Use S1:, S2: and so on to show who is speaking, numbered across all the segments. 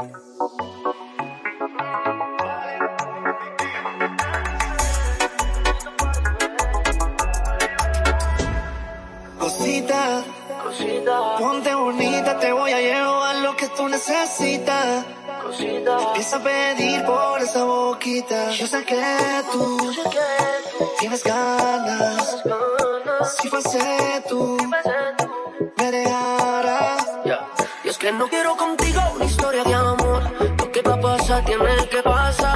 S1: Cosita,
S2: Cosita,
S1: ponte bonita, te voy a llevar lo que tú necesitas.
S2: cosita,
S1: Empieza a pedir por esa boquita. Yo sé que tú
S2: sé que tú
S1: tienes ganas.
S2: ganas,
S1: Si fuese tú, me dejarás.
S2: Y es que no quiero contigo una historia de amor. Tiene que pasar.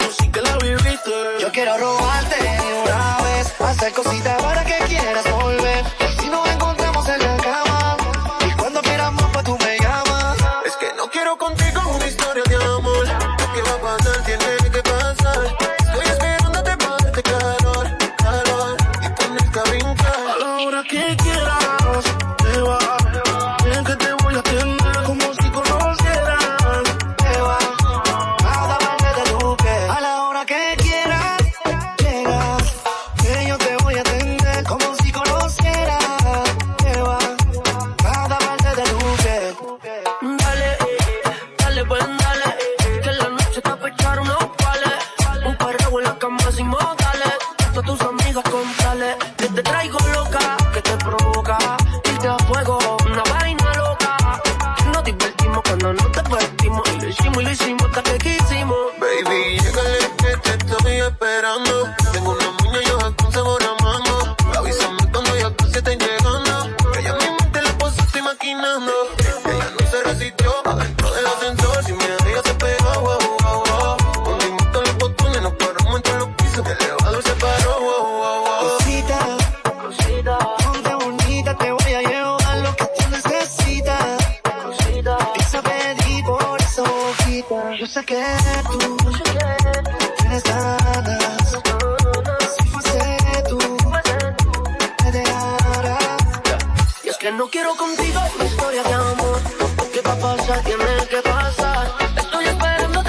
S3: Tú sí que la viviste.
S1: Yo quiero robarte una vez, hacer cositas para que quieras volver. Si nos encontramos en la cama, y cuando quieras más, pues tú me llamas.
S3: Es que no quiero contigo una historia de amor. Lo que va a pasar tiene que pasar. Estoy esperándote para darte calor, calor y ponerte a brincar. A la hora que quieras,
S2: Un perreo en la cama sin modales. A tus amigas contale que te traigo loca, que te provoca. Irte a fuego, una vaina loca. Nos divertimos cuando no te partimos. Y lo hicimos y lo hicimos hasta que quisimos.
S3: Baby, llégale que te estoy esperando.
S1: Sé que tú tienes ganas. Si fuese tú, me dejarás.
S2: Y es que no quiero contigo una historia de amor. ¿Qué va a pasar? Tiene que pasar. Estoy esperándote